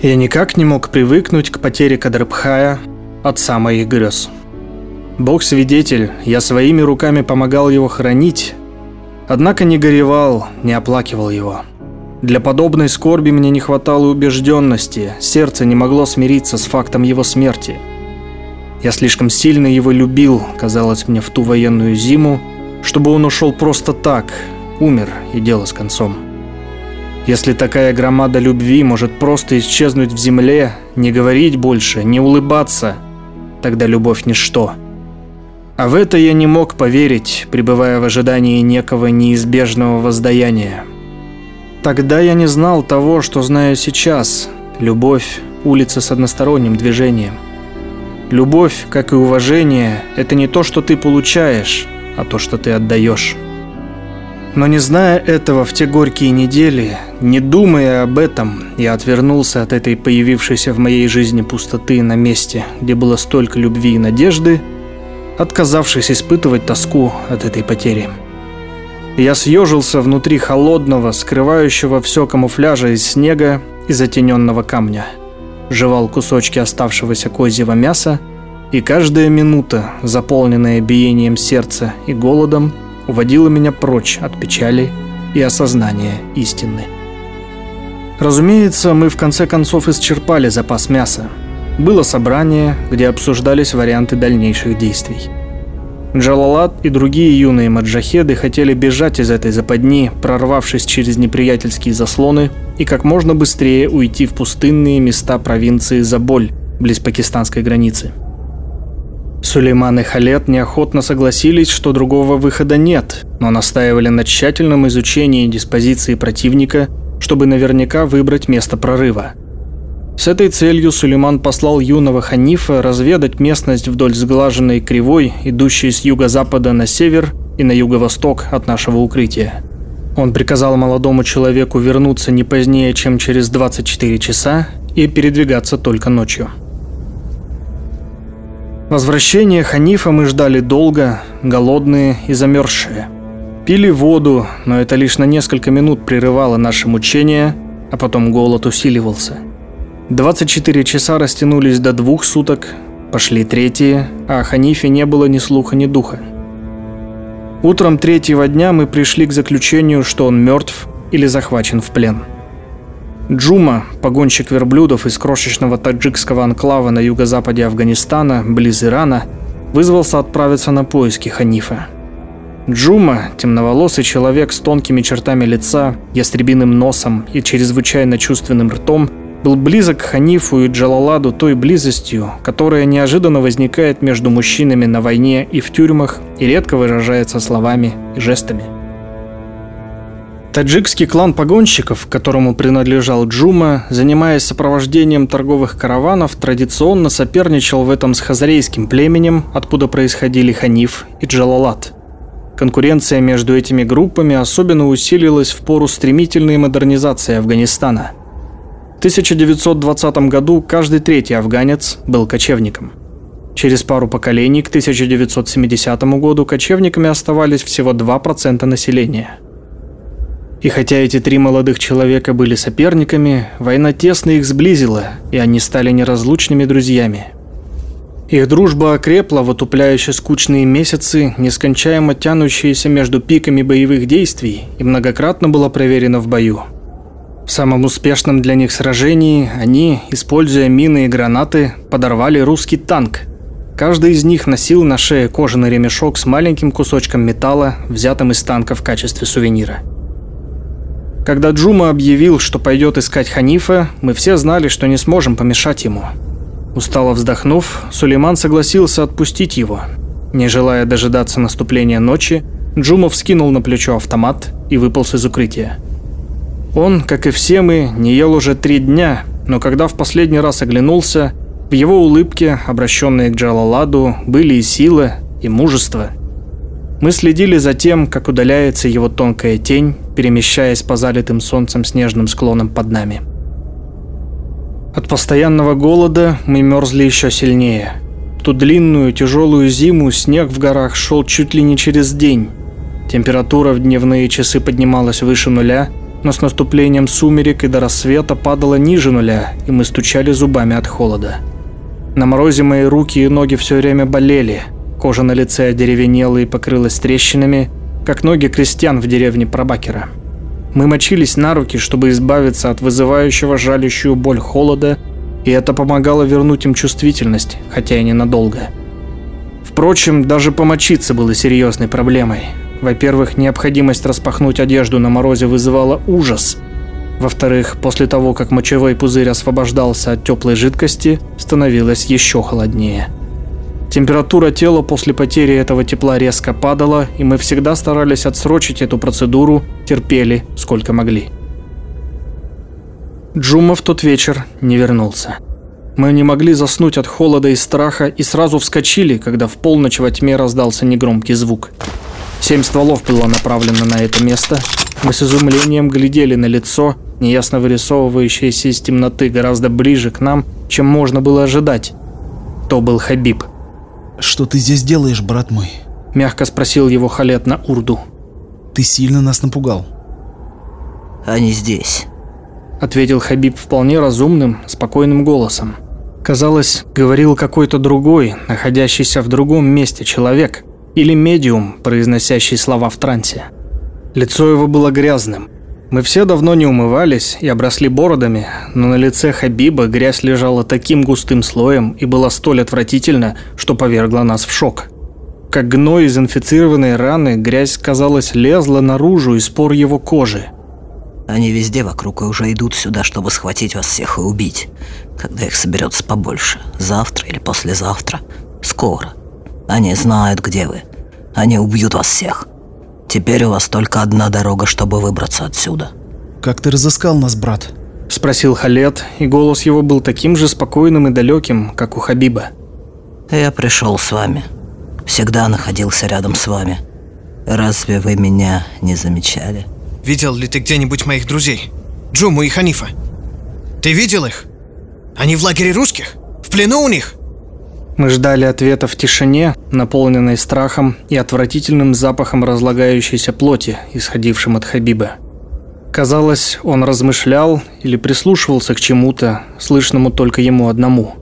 Я никак не мог привыкнуть к потере Кадрбхая, отца моих грез. Бог свидетель, я своими руками помогал его хранить, однако не горевал, не оплакивал его. Для подобной скорби мне не хватало убежденности, сердце не могло смириться с фактом его смерти. Я слишком сильно его любил, казалось мне, в ту военную зиму, чтобы он ушел просто так, умер и дело с концом. Если такая громада любви может просто исчезнуть в земле, не говорить больше, не улыбаться, тогда любовь – ничто. А в это я не мог поверить, пребывая в ожидании некого неизбежного воздаяния. Тогда я не знал того, что знаю сейчас. Любовь – улица с односторонним движением. Любовь, как и уважение, это не то, что ты получаешь, а то, что ты отдаешь. Но не зная этого в те горькие недели, не думая об этом, я отвернулся от этой появившейся в моей жизни пустоты на месте, где было столько любви и надежды, отказавшись испытывать тоску от этой потери. Я съежился внутри холодного, скрывающего все камуфляжа из снега и затененного камня. Жевал кусочки оставшегося козьего мяса, и каждая минута, заполненная биением сердца и голодом, уводила меня прочь от печали и осознания истины. Разумеется, мы в конце концов исчерпали запас мяса. Было собрание, где обсуждались варианты дальнейших действий. Джалалат и другие юные маджахеды хотели бежать из этой западни, прорвавшись через неприятельские заслоны и как можно быстрее уйти в пустынные места провинции Заболь, близ пакистанской границы. Сулейман и Халет неохотно согласились, что другого выхода нет, но настаивали на тщательном изучении диспозиции противника, чтобы наверняка выбрать место прорыва. С этой целью Сулейман послал юного Ханифа разведать местность вдоль сглаженной кривой, идущей с юго-запада на север и на юго-восток от нашего укрытия. Он приказал молодому человеку вернуться не позднее, чем через 24 часа и передвигаться только ночью. Возвращение Ханифа мы ждали долго, голодные и замерзшие. Пили воду, но это лишь на несколько минут прерывало наше мучение, а потом голод усиливался. 24 часа растянулись до двух суток, пошли третьи, а о Ханифе не было ни слуха, ни духа. Утром третьего дня мы пришли к заключению, что он мертв или захвачен в плен. Джума, погонщик верблюдов из крошечного таджикского анклава на юго-западе Афганистана, близ Ирана, вызвался отправиться на поиски Ханифа. Джума, темноволосый человек с тонкими чертами лица, ястребиным носом и чрезвычайно чувственным ртом, был близок к Ханифу и Джалаладу той близостью, которая неожиданно возникает между мужчинами на войне и в тюрьмах и редко выражается словами и жестами. Таджикский клан погонщиков, которому принадлежал Джума, занимаясь сопровождением торговых караванов, традиционно соперничал в этом с хазарейским племенем, откуда происходили Ханиф и Джалалат. Конкуренция между этими группами особенно усилилась в пору стремительной модернизации Афганистана. В 1920 году каждый третий афганец был кочевником. Через пару поколений к 1970 году кочевниками оставались всего 2% населения – и хотя эти три молодых человека были соперниками, война тесно их сблизила, и они стали неразлучными друзьями. Их дружба окрепла в отупляющие скучные месяцы, нескончаемо тянущиеся между пиками боевых действий, и многократно была проверена в бою. В самом успешном для них сражении они, используя мины и гранаты, подорвали русский танк. Каждый из них носил на шее кожаный ремешок с маленьким кусочком металла, взятым из танка в качестве сувенира. Когда Джума объявил, что пойдет искать Ханифа, мы все знали, что не сможем помешать ему. Устало вздохнув, Сулейман согласился отпустить его. Не желая дожидаться наступления ночи, Джума вскинул на плечо автомат и выполз из укрытия. Он, как и все мы, не ел уже три дня, но когда в последний раз оглянулся, в его улыбке, обращенной к Джалаладу, были и сила, и мужество, мы следили за тем, как удаляется его тонкая тень, перемещаясь по залитым солнцем снежным склонам под нами. От постоянного голода мы мерзли еще сильнее. Ту длинную тяжелую зиму снег в горах шел чуть ли не через день. Температура в дневные часы поднималась выше нуля, но с наступлением сумерек и до рассвета падало ниже нуля, и мы стучали зубами от холода. На морозе мои руки и ноги все время болели, кожа на лице одеревенела и покрылась трещинами, как ноги крестьян в деревне Пробакера. Мы мочились на руки, чтобы избавиться от вызывающего жалящую боль холода, и это помогало вернуть им чувствительность, хотя и ненадолго. Впрочем, даже помочиться было серьезной проблемой. Во-первых, необходимость распахнуть одежду на морозе вызывала ужас. Во-вторых, после того, как мочевой пузырь освобождался от теплой жидкости, становилось еще холоднее. Температура тела после потери этого тепла резко падала, и мы всегда старались отсрочить эту процедуру, терпели сколько могли. Джума в тот вечер не вернулся. Мы не могли заснуть от холода и страха и сразу вскочили, когда в полночь во тьме раздался негромкий звук. Семь стволов было направлено на это место. Мы с изумлением глядели на лицо, неясно вырисовывающееся из темноты гораздо ближе к нам, чем можно было ожидать. То был Хабиб. «Что ты здесь делаешь, брат мой?» Мягко спросил его Халет на урду. «Ты сильно нас напугал». «Они здесь», — ответил Хабиб вполне разумным, спокойным голосом. Казалось, говорил какой-то другой, находящийся в другом месте человек, или медиум, произносящий слова в трансе. Лицо его было грязным. Мы все давно не умывались и обросли бородами, но на лице Хабиба грязь лежала таким густым слоем и была столь отвратительна, что повергла нас в шок. Как гной из инфицированной раны, грязь, казалось, лезла наружу из пор его кожи. Они везде вокруг и уже идут сюда, чтобы схватить вас всех и убить, когда их соберется побольше, завтра или послезавтра, скоро. Они знают, где вы. Они убьют вас всех. Теперь у вас только одна дорога, чтобы выбраться отсюда. Как ты разыскал нас, брат? Спросил Халет, и голос его был таким же спокойным и далеким, как у Хабиба. Я пришел с вами. Всегда находился рядом с вами. Разве вы меня не замечали? Видел ли ты где-нибудь моих друзей? Джуму и Ханифа? Ты видел их? Они в лагере русских? В плену у них? Мы ждали ответа в тишине, наполненной страхом и отвратительным запахом разлагающейся плоти, исходившим от Хабиба. Казалось, он размышлял или прислушивался к чему-то, слышному только ему одному.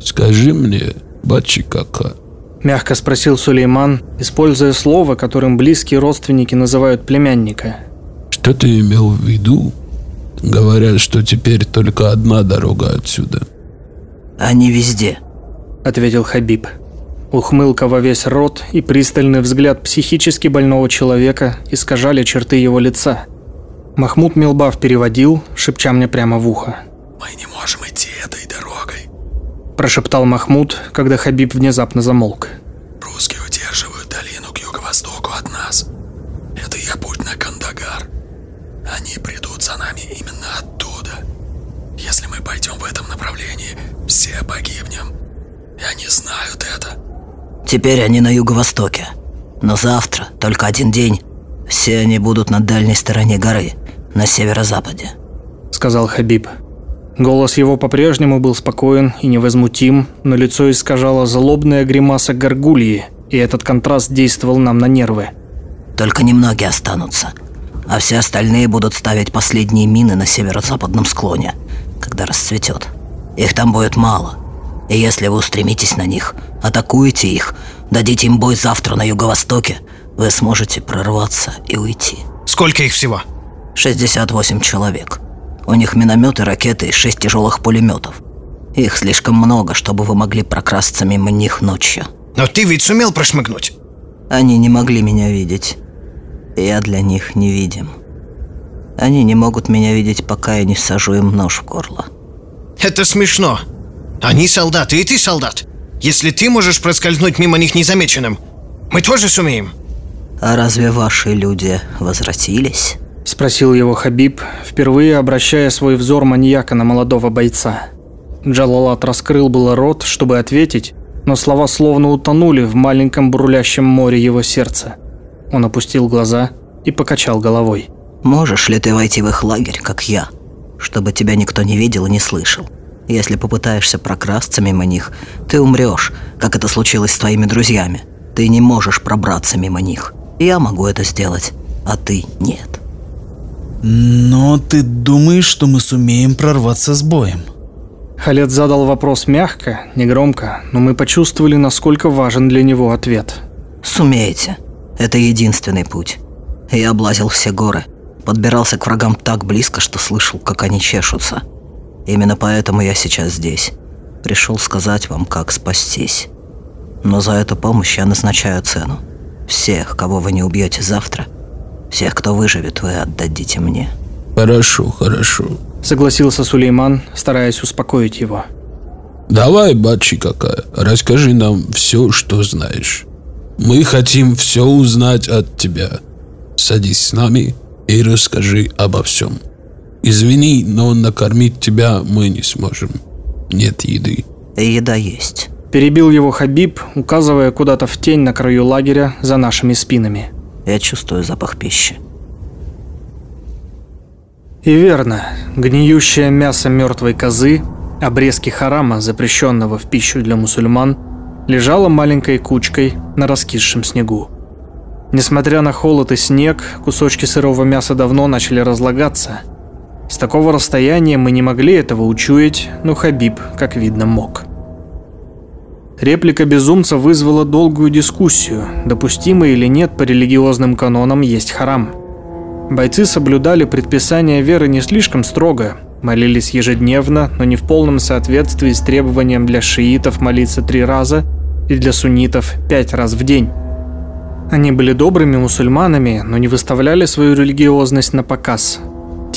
«Скажи мне, Бачикака», – мягко спросил Сулейман, используя слово, которым близкие родственники называют племянника. «Что ты имел в виду? Говорят, что теперь только одна дорога отсюда». «Они везде», – ответил Хабиб. Ухмылка во весь рот и пристальный взгляд психически больного человека искажали черты его лица. Махмуд Милбав переводил, шепча мне прямо в ухо. «Мы не можем идти этой дорогой», – прошептал Махмуд, когда Хабиб внезапно замолк. «Русские удерживают долину к юго-востоку от нас. Это их путь на Кандагар. Они придут за нами именно оттуда. Если мы пойдем в этом направлении, все погибнем. И они знают это. Теперь они на юго-востоке. Но завтра, только один день, все они будут на дальней стороне горы, на северо-западе. Сказал Хабиб. Голос его по-прежнему был спокоен и невозмутим, но лицо искажало злобная гримаса горгульи, и этот контраст действовал нам на нервы. Только немногие останутся, а все остальные будут ставить последние мины на северо-западном склоне, когда расцветет. Их там будет мало. И если вы устремитесь на них, атакуете их, дадите им бой завтра на юго-востоке, вы сможете прорваться и уйти. Сколько их всего? 68 человек. У них минометы, ракеты и 6 тяжелых пулеметов. Их слишком много, чтобы вы могли прокрасться мимо них ночью. Но ты ведь сумел прошмыгнуть? Они не могли меня видеть. Я для них невидим. Они не могут меня видеть, пока я не всажу им нож в горло. Это смешно. Они солдаты, и ты солдат. Если ты можешь проскользнуть мимо них незамеченным, мы тоже сумеем. А разве ваши люди возвратились? Спросил его Хабиб, впервые обращая свой взор маньяка на молодого бойца. Джалалат раскрыл было рот, чтобы ответить, но слова словно утонули в маленьком бурлящем море его сердца. Он опустил глаза и покачал головой. «Можешь ли ты войти в их лагерь, как я?» чтобы тебя никто не видел и не слышал. Если попытаешься прокрасться мимо них, ты умрешь, как это случилось с твоими друзьями. Ты не можешь пробраться мимо них. Я могу это сделать, а ты нет. Но ты думаешь, что мы сумеем прорваться с боем? Халет задал вопрос мягко, негромко, но мы почувствовали, насколько важен для него ответ. Сумеете. Это единственный путь. Я облазил все горы. Подбирался к врагам так близко, что слышал, как они чешутся. Именно поэтому я сейчас здесь. Пришел сказать вам, как спастись. Но за эту помощь я назначаю цену. Всех, кого вы не убьете завтра, всех, кто выживет, вы отдадите мне. Хорошо, хорошо. Согласился Сулейман, стараясь успокоить его. Давай, батчи какая, расскажи нам все, что знаешь. Мы хотим все узнать от тебя. Садись с нами и расскажи обо всем. Извини, но накормить тебя мы не сможем. Нет еды. Еда есть. Перебил его Хабиб, указывая куда-то в тень на краю лагеря за нашими спинами. Я чувствую запах пищи. И верно, гниющее мясо мертвой козы, обрезки харама, запрещенного в пищу для мусульман, лежало маленькой кучкой на раскисшем снегу. Несмотря на холод и снег, кусочки сырого мяса давно начали разлагаться. С такого расстояния мы не могли этого учуять, но Хабиб, как видно, мог. Реплика безумца вызвала долгую дискуссию, допустимо или нет по религиозным канонам есть харам. Бойцы соблюдали предписания веры не слишком строго, молились ежедневно, но не в полном соответствии с требованием для шиитов молиться три раза и для суннитов пять раз в день. Они были добрыми мусульманами, но не выставляли свою религиозность на показ –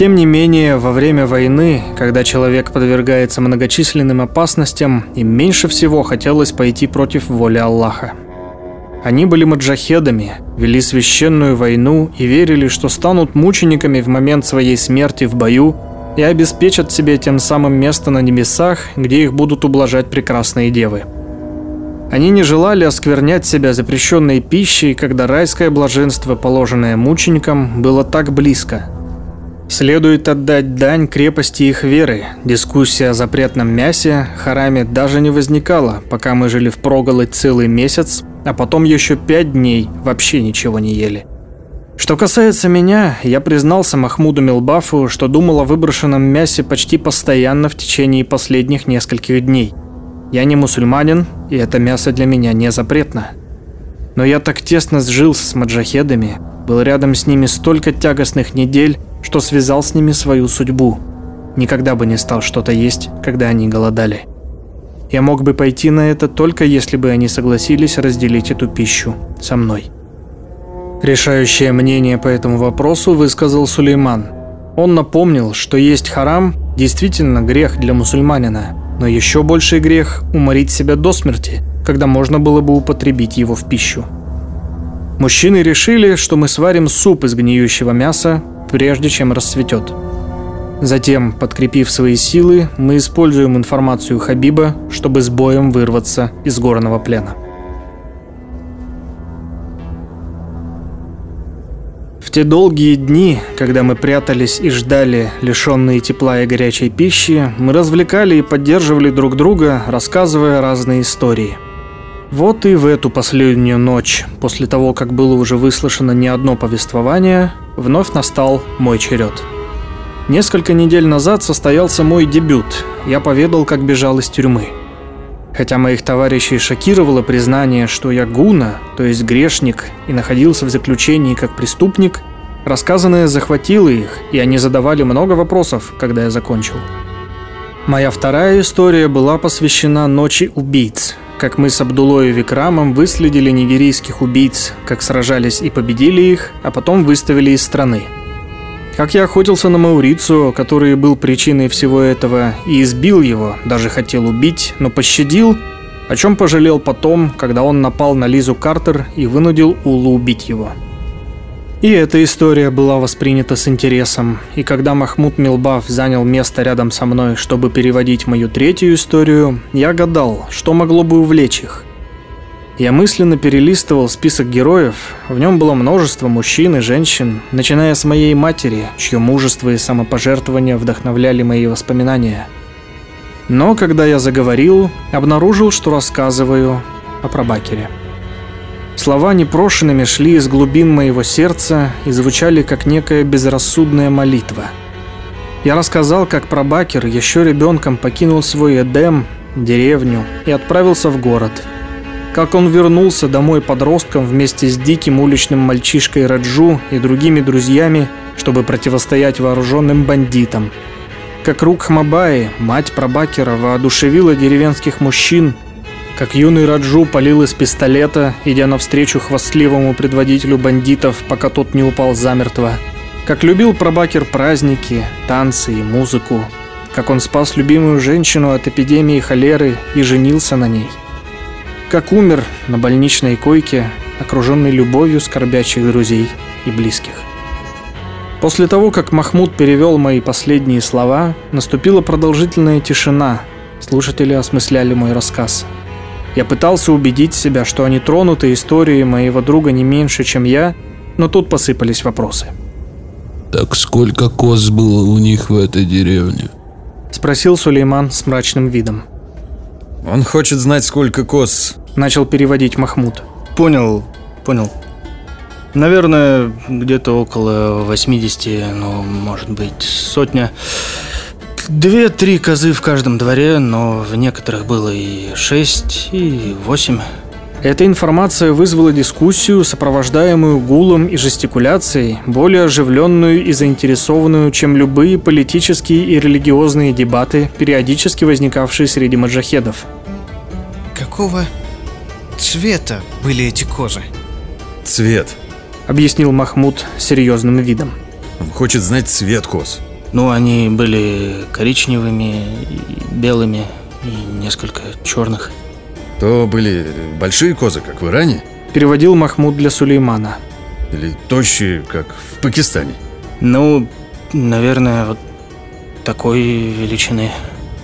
тем не менее, во время войны, когда человек подвергается многочисленным опасностям, им меньше всего хотелось пойти против воли Аллаха. Они были маджахедами, вели священную войну и верили, что станут мучениками в момент своей смерти в бою и обеспечат себе тем самым место на небесах, где их будут ублажать прекрасные девы. Они не желали осквернять себя запрещенной пищей, когда райское блаженство, положенное мученикам, было так близко – Следует отдать дань крепости их веры. Дискуссия о запретном мясе, хараме даже не возникала, пока мы жили в проголодь целый месяц, а потом еще пять дней вообще ничего не ели. Что касается меня, я признался Махмуду Милбафу, что думал о выброшенном мясе почти постоянно в течение последних нескольких дней. Я не мусульманин, и это мясо для меня не запретно. Но я так тесно сжился с маджахедами, был рядом с ними столько тягостных недель, что связал с ними свою судьбу. Никогда бы не стал что-то есть, когда они голодали. Я мог бы пойти на это только если бы они согласились разделить эту пищу со мной. Решающее мнение по этому вопросу высказал Сулейман. Он напомнил, что есть харам действительно грех для мусульманина, но еще больший грех – уморить себя до смерти, когда можно было бы употребить его в пищу. Мужчины решили, что мы сварим суп из гниющего мяса, прежде чем расцветет. Затем, подкрепив свои силы, мы используем информацию Хабиба, чтобы с боем вырваться из горного плена. В те долгие дни, когда мы прятались и ждали, лишенные тепла и горячей пищи, мы развлекали и поддерживали друг друга, рассказывая разные истории. Вот и в эту последнюю ночь, после того, как было уже выслушано не одно повествование, вновь настал мой черед. Несколько недель назад состоялся мой дебют. Я поведал, как бежал из тюрьмы. Хотя моих товарищей шокировало признание, что я гуна, то есть грешник, и находился в заключении как преступник, рассказанное захватило их, и они задавали много вопросов, когда я закончил. Моя вторая история была посвящена Ночи убийц, как мы с Абдулой и Викрамом выследили нигерийских убийц, как сражались и победили их, а потом выставили из страны. Как я охотился на Маурицу, который был причиной всего этого, и избил его, даже хотел убить, но пощадил, о чем пожалел потом, когда он напал на Лизу Картер и вынудил Улу убить его. И эта история была воспринята с интересом, и когда Махмуд Милбав занял место рядом со мной, чтобы переводить мою третью историю, я гадал, что могло бы увлечь их. Я мысленно перелистывал список героев, в нем было множество мужчин и женщин, начиная с моей матери, чье мужество и самопожертвование вдохновляли мои воспоминания. Но когда я заговорил, обнаружил, что рассказываю о Пробакере. Слова непрошенными шли из глубин моего сердца и звучали как некая безрассудная молитва. Я рассказал, как прабакер еще ребенком покинул свой Эдем, деревню, и отправился в город. Как он вернулся домой подростком вместе с диким уличным мальчишкой Раджу и другими друзьями, чтобы противостоять вооруженным бандитам. Как Рук Хмабаи, мать прабакера, воодушевила деревенских мужчин, как юный Раджу полил из пистолета, идя навстречу хвастливому предводителю бандитов, пока тот не упал замертво. Как любил прабакер праздники, танцы и музыку. Как он спас любимую женщину от эпидемии холеры и женился на ней. Как умер на больничной койке, окруженный любовью скорбячих друзей и близких. После того, как Махмуд перевел мои последние слова, наступила продолжительная тишина. Слушатели осмысляли мой рассказ. Я пытался убедить себя, что они тронуты историей моего друга не меньше, чем я, но тут посыпались вопросы. Так сколько коз было у них в этой деревне? Спросил Сулейман с мрачным видом. Он хочет знать, сколько коз. Начал переводить Махмуд. Понял, понял. Наверное, где-то около 80, ну, может быть, сотня. Две-три козы в каждом дворе, но в некоторых было и шесть, и восемь. Эта информация вызвала дискуссию, сопровождаемую гулом и жестикуляцией, более оживленную и заинтересованную, чем любые политические и религиозные дебаты, периодически возникавшие среди маджахедов. Какого цвета были эти козы? Цвет. Объяснил Махмуд серьезным видом. Он хочет знать цвет коз. Ну, они были коричневыми, и белыми и несколько черных. То были большие козы, как в Иране? Переводил Махмуд для Сулеймана. Или тощие, как в Пакистане? Ну, наверное, вот такой величины.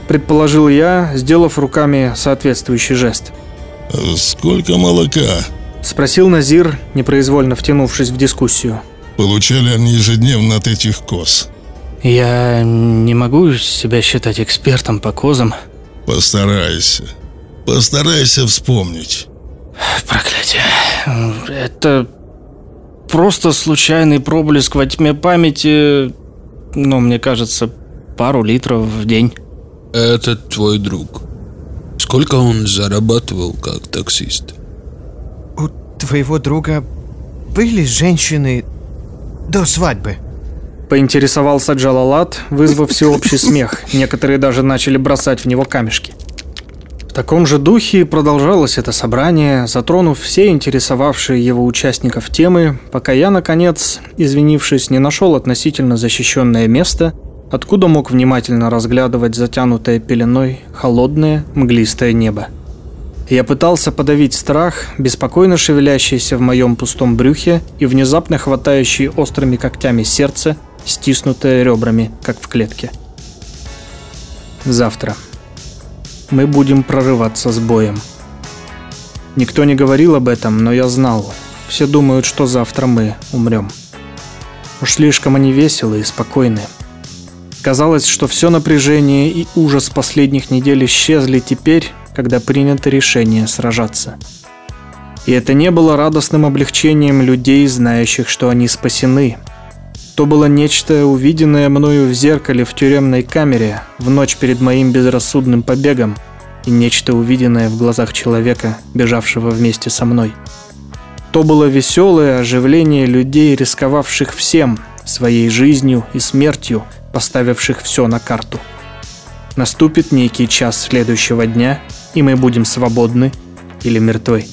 Предположил я, сделав руками соответствующий жест. Сколько молока Спросил Назир, непроизвольно втянувшись в дискуссию. получали они ежедневно от этих коз? Я не могу себя считать экспертом по козам. Постарайся. Постарайся вспомнить. Проклятие. Это просто случайный проблеск во тьме памяти, но мне кажется, пару литров в день. Это твой друг. Сколько он зарабатывал как таксист? У твоего друга были женщины до свадьбы? Поинтересовался Джалалат, вызвав всеобщий смех. Некоторые даже начали бросать в него камешки. В таком же духе продолжалось это собрание, затронув все интересовавшие его участников темы, пока я, наконец, извинившись, не нашел относительно защищенное место, откуда мог внимательно разглядывать затянутое пеленой холодное мглистое небо. Я пытался подавить страх, беспокойно шевелящийся в моем пустом брюхе и внезапно хватающий острыми когтями сердце, стиснутое ребрами, как в клетке. Завтра. Мы будем прорываться с боем. Никто не говорил об этом, но я знал. Все думают, что завтра мы умрем. Уж слишком они веселые и спокойны. Казалось, что все напряжение и ужас последних недель исчезли теперь, когда принято решение сражаться. И это не было радостным облегчением людей, знающих, что они спасены. То было нечто, увиденное мною в зеркале в тюремной камере в ночь перед моим безрассудным побегом, и нечто увиденное в глазах человека, бежавшего вместе со мной. То было веселое оживление людей, рисковавших всем, своей жизнью и смертью, поставивших все на карту. Наступит некий час следующего дня, и мы будем свободны или мертвы.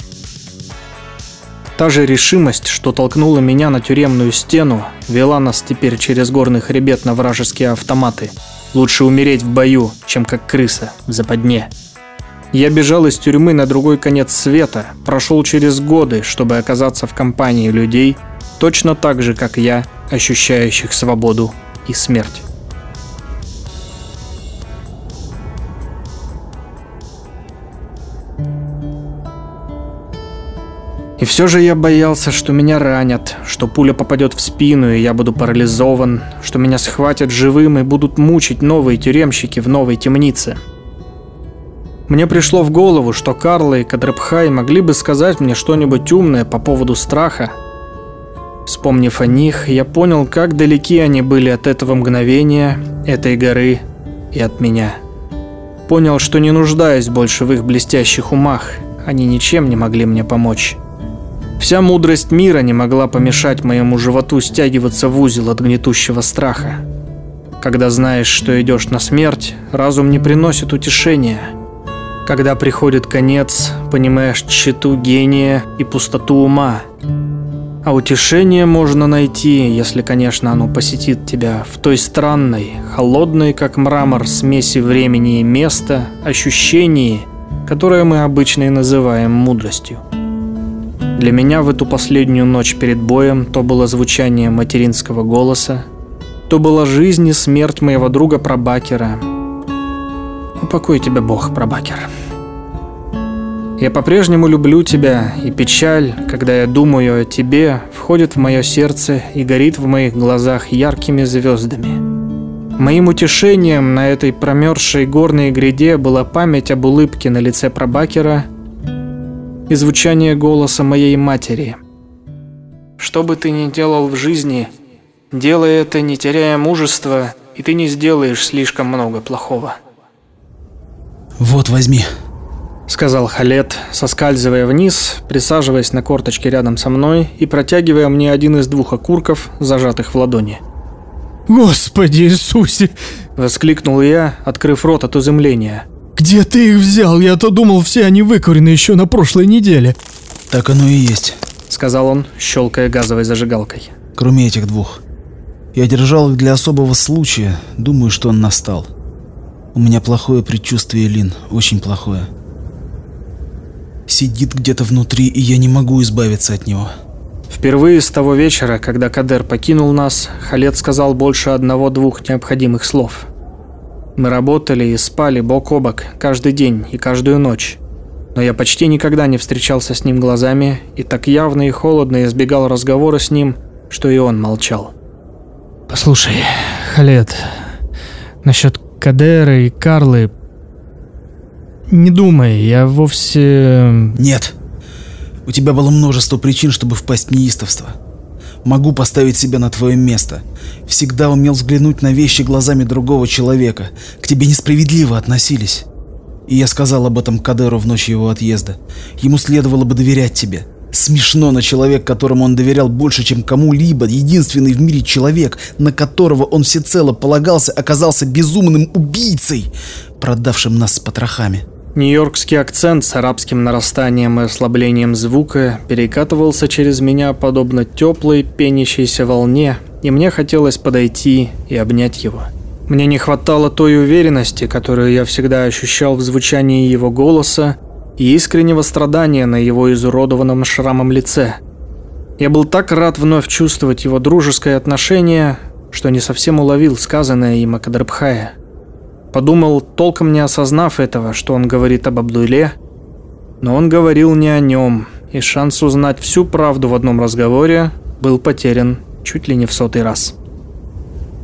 Та же решимость, что толкнула меня на тюремную стену, вела нас теперь через горный хребет на вражеские автоматы. Лучше умереть в бою, чем как крыса в западне. Я бежал из тюрьмы на другой конец света, прошел через годы, чтобы оказаться в компании людей, точно так же, как я, ощущающих свободу и смерть. И все же я боялся, что меня ранят, что пуля попадет в спину, и я буду парализован, что меня схватят живым и будут мучить новые тюремщики в новой темнице. Мне пришло в голову, что Карла и Кадрепхай могли бы сказать мне что-нибудь умное по поводу страха. Вспомнив о них, я понял, как далеки они были от этого мгновения, этой горы и от меня. Понял, что не нуждаюсь больше в их блестящих умах, они ничем не могли мне помочь. Вся мудрость мира не могла помешать моему животу стягиваться в узел от гнетущего страха. Когда знаешь, что идешь на смерть, разум не приносит утешения. Когда приходит конец, понимаешь тщету гения и пустоту ума. А утешение можно найти, если, конечно, оно посетит тебя в той странной, холодной, как мрамор, смеси времени и места, ощущении, которое мы обычно и называем мудростью. Для меня в эту последнюю ночь перед боем то было звучание материнского голоса, то была жизнь и смерть моего друга Прабакера. Упокой тебя Бог, Прабакер. Я по-прежнему люблю тебя, и печаль, когда я думаю о тебе, входит в мое сердце и горит в моих глазах яркими звездами. Моим утешением на этой промерзшей горной гряде была память об улыбке на лице Прабакера и звучание голоса моей матери. Что бы ты ни делал в жизни, делай это, не теряя мужества, и ты не сделаешь слишком много плохого. Вот, возьми. Сказал Халет, соскальзывая вниз, присаживаясь на корточке рядом со мной и протягивая мне один из двух окурков, зажатых в ладони. Господи Иисусе! Воскликнул я, открыв рот от изумления. Где ты их взял? Я-то думал, все они выкурены еще на прошлой неделе. Так оно и есть, Сказал он, щелкая газовой зажигалкой. кроме этих двух. Я держал их для особого случая, думаю, что он настал. У меня плохое предчувствие, Лин, очень плохое. Сидит где-то внутри, и я не могу избавиться от него. Впервые с того вечера, когда Кадер покинул нас, Халет сказал больше одного-двух необходимых слов. Мы работали и спали бок о бок каждый день и каждую ночь. Но я почти никогда не встречался с ним глазами и так явно и холодно избегал разговора с ним, что и он молчал. Послушай, Халет, насчет Кадера и Карлы... Не думай, я вовсе... Нет. У тебя было множество причин, чтобы впасть в неистовство. Могу поставить себя на твое место. Всегда умел взглянуть на вещи глазами другого человека. К тебе несправедливо относились. И я сказал об этом Кадеру в ночь его отъезда. Ему следовало бы доверять тебе. Смешно, но человек, которому он доверял больше, чем кому-либо, единственный в мире человек, на которого он всецело полагался, оказался безумным убийцей, продавшим нас с потрохами. Нью-Йоркский акцент с арабским нарастанием и ослаблением звука перекатывался через меня подобно теплой пенящейся волне, и мне хотелось подойти и обнять его. Мне не хватало той уверенности, которую я всегда ощущал в звучании его голоса и искреннего страдания на его изуродованном шрамом лице. Я был так рад вновь чувствовать его дружеское отношение, что не совсем уловил сказанное им о Кадрбхае. Подумал, толком не осознав этого, что он говорит об Абдуле, но он говорил не о нем, и шанс узнать всю правду в одном разговоре был потерян чуть ли не в сотый раз.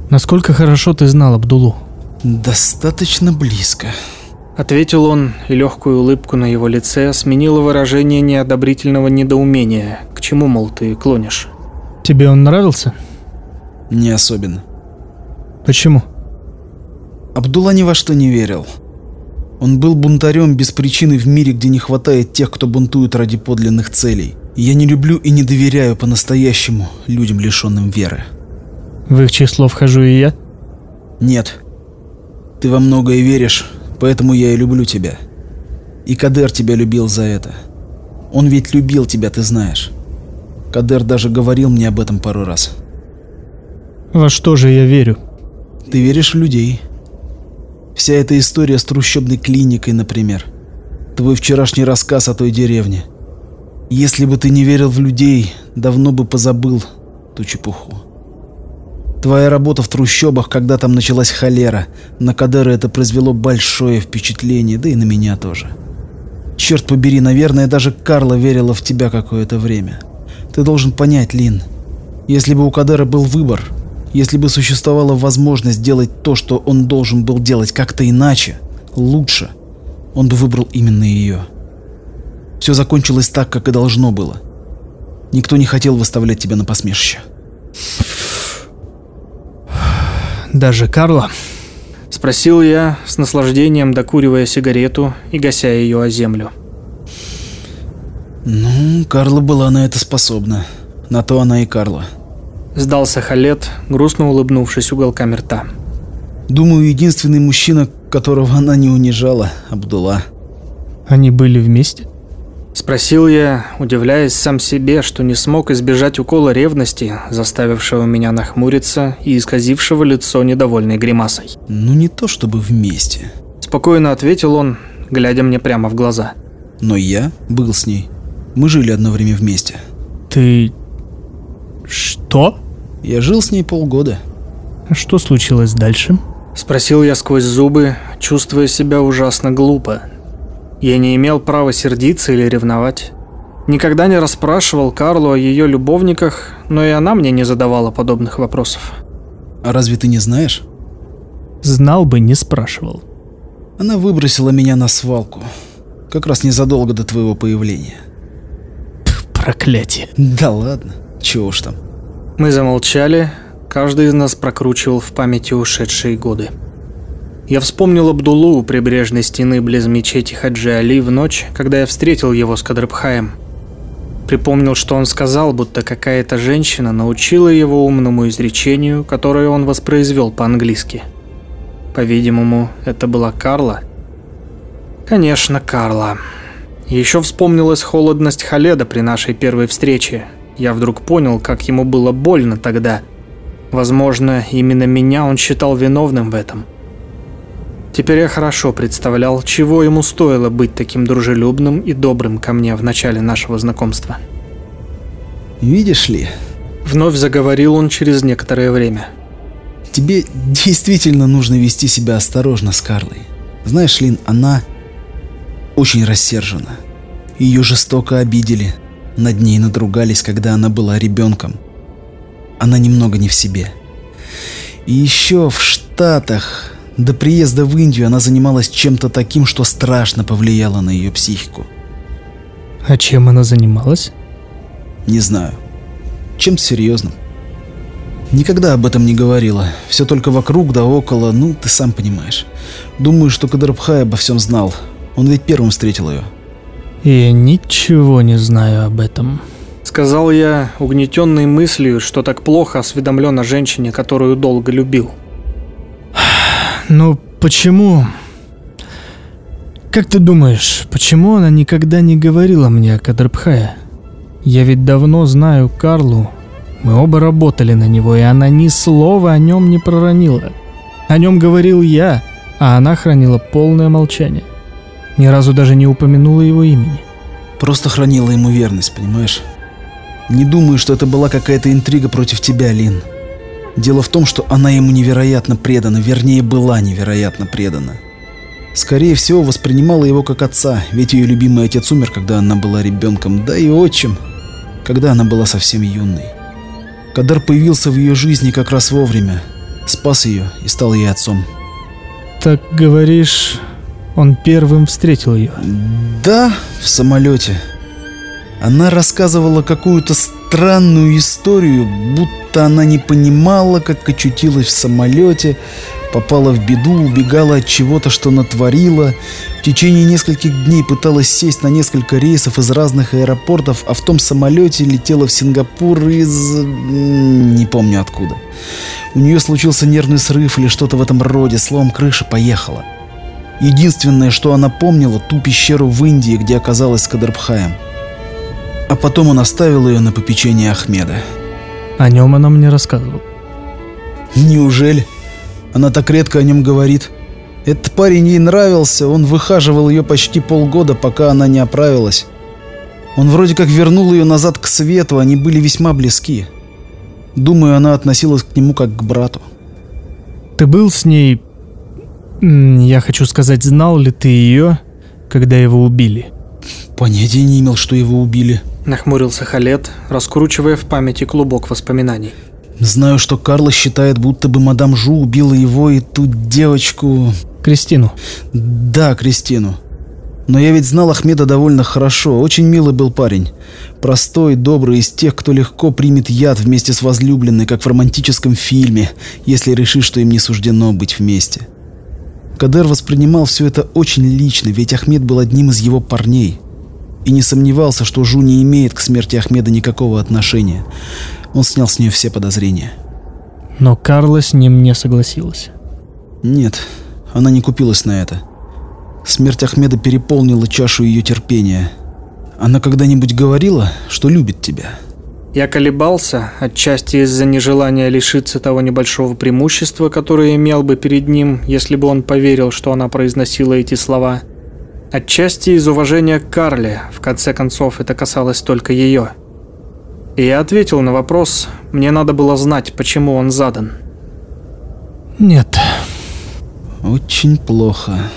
Насколько хорошо ты знал Абдулу? Достаточно близко. Ответил он, и легкую улыбку на его лице сменило выражение неодобрительного недоумения. К чему, мол, ты клонишь? Тебе он нравился? Не особенно. Почему? Абдулла ни во что не верил. Он был бунтарем без причины в мире, где не хватает тех, кто бунтует ради подлинных целей. И я не люблю и не доверяю по-настоящему людям, лишенным веры. В их число вхожу и я? Нет. Ты во многое веришь, поэтому я и люблю тебя. И Кадер тебя любил за это. Он ведь любил тебя, ты знаешь. Кадер даже говорил мне об этом пару раз. Во что же я верю? Ты веришь в людей. Вся эта история с трущобной клиникой, например. Твой вчерашний рассказ о той деревне. Если бы ты не верил в людей, давно бы позабыл ту чепуху. Твоя работа в трущобах, когда там началась холера, на Кадера это произвело большое впечатление, да и на меня тоже. Черт побери, наверное, даже Карла верила в тебя какое-то время. Ты должен понять, Лин, если бы у Кадера был выбор, если бы существовала возможность делать то, что он должен был делать как-то иначе, лучше, он бы выбрал именно ее. Все закончилось так, как и должно было. Никто не хотел выставлять тебя на посмешище. Даже Карла? Спросил я, с наслаждением докуривая сигарету и гася ее о землю. Ну, Карла была на это способна. На то она и Карла. Сдался Халет, грустно улыбнувшись уголками рта. Думаю, единственный мужчина, которого она не унижала, Абдулла. Они были вместе? Спросил я, удивляясь сам себе, что не смог избежать укола ревности, заставившего меня нахмуриться и исказившего лицо недовольной гримасой. Ну не то чтобы вместе. Спокойно ответил он, глядя мне прямо в глаза. Но я был с ней. Мы жили одно время вместе. Ты... Что? Я жил с ней полгода. Что случилось дальше? Спросил я сквозь зубы, чувствуя себя ужасно глупо. Я не имел права сердиться или ревновать. Никогда не расспрашивал Карлу о ее любовниках, но и она мне не задавала подобных вопросов. А разве ты не знаешь? Знал бы, не спрашивал. Она выбросила меня на свалку. Как раз незадолго до твоего появления. Проклятие. Да ладно, чего уж там. Мы замолчали, каждый из нас прокручивал в памяти ушедшие годы. Я вспомнил Абдулу у прибрежной стены близ мечети Хаджи Али в ночь, когда я встретил его с Кадрабхаем. Припомнил, что он сказал, будто какая-то женщина научила его умному изречению, которое он воспроизвел по-английски. По-видимому, это была Карла. Конечно, Карла. Еще вспомнилась холодность Халеда при нашей первой встрече. Я вдруг понял, как ему было больно тогда. Возможно, именно меня он считал виновным в этом. Теперь я хорошо представлял, чего ему стоило быть таким дружелюбным и добрым ко мне в начале нашего знакомства. Видишь ли, Вновь заговорил он через некоторое время. тебе действительно нужно вести себя осторожно с Карлой. Знаешь, Лин, она очень рассержена. Ее жестоко обидели, над ней надругались, когда она была ребенком. Она немного не в себе. И еще в Штатах до приезда в Индию она занималась чем-то таким, что страшно повлияло на ее психику. А чем она занималась? Не знаю. Чем-то серьезным. Никогда об этом не говорила. Все только вокруг да около, ну, ты сам понимаешь. Думаю, что Кадрабхай обо всем знал. Он ведь первым встретил ее. Я ничего не знаю об этом. Сказал я, угнетенный мыслью, что так плохо осведомлен о женщине, которую долго любил. Ну, почему? Как ты думаешь, почему она никогда не говорила мне о Кадрбхае? Я ведь давно знаю Карлу. Мы оба работали на него, и она ни слова о нем не проронила. О нем говорил я, а она хранила полное молчание. Ни разу даже не упомянула его имени. Просто хранила ему верность, понимаешь? Не думаю, что это была какая-то интрига против тебя, Лин. Дело в том, что она ему невероятно предана, вернее, была невероятно предана. Скорее всего, воспринимала его как отца, ведь ее любимый отец умер, когда она была ребенком, да и отчим, когда она была совсем юной. Кадар появился в ее жизни как раз вовремя, спас ее и стал ей отцом. Так говоришь, он первым встретил ее? Да, в самолете. Она рассказывала какую-то странную историю, будто она не понимала, как очутилась в самолете, попала в беду, убегала от чего-то, что натворила. В течение нескольких дней пыталась сесть на несколько рейсов из разных аэропортов, а в том самолете летела в Сингапур из... не помню откуда. У нее случился нервный срыв или что-то в этом роде, слом крыши поехала. Единственное, что она помнила, ту пещеру в Индии, где оказалась с Кадрбхаем. А потом он оставил ее на попечение Ахмеда. О нем она мне рассказывала. Неужели? Она так редко о нем говорит. Этот парень ей нравился, он выхаживал ее почти полгода, пока она не оправилась. Он вроде как вернул ее назад к свету, они были весьма близки. Думаю, она относилась к нему как к брату. Ты был с ней... Я хочу сказать, знал ли ты ее, когда его убили? Понятия не имел, что его убили. Нахмурился Халет, раскручивая в памяти клубок воспоминаний. Знаю, что Карла считает, будто бы мадам Жу убила его и ту девочку... Кристину. Да, Кристину. Но я ведь знал Ахмеда довольно хорошо, очень милый был парень. Простой, добрый, из тех, кто легко примет яд вместе с возлюбленной, как в романтическом фильме, если решишь, что им не суждено быть вместе. Кадер воспринимал все это очень лично, ведь Ахмед был одним из его парней. И не сомневался, что Жу не имеет к смерти Ахмеда никакого отношения. Он снял с нее все подозрения. Но Карла с ним не согласилась. Нет, она не купилась на это. Смерть Ахмеда переполнила чашу ее терпения. Она когда-нибудь говорила, что любит тебя? Я колебался, отчасти из-за нежелания лишиться того небольшого преимущества, которое имел бы перед ним, если бы он поверил, что она произносила эти слова. Отчасти из уважения к Карле, в конце концов это касалось только ее. И я ответил на вопрос, мне надо было знать, почему он задан. Нет. Очень плохо.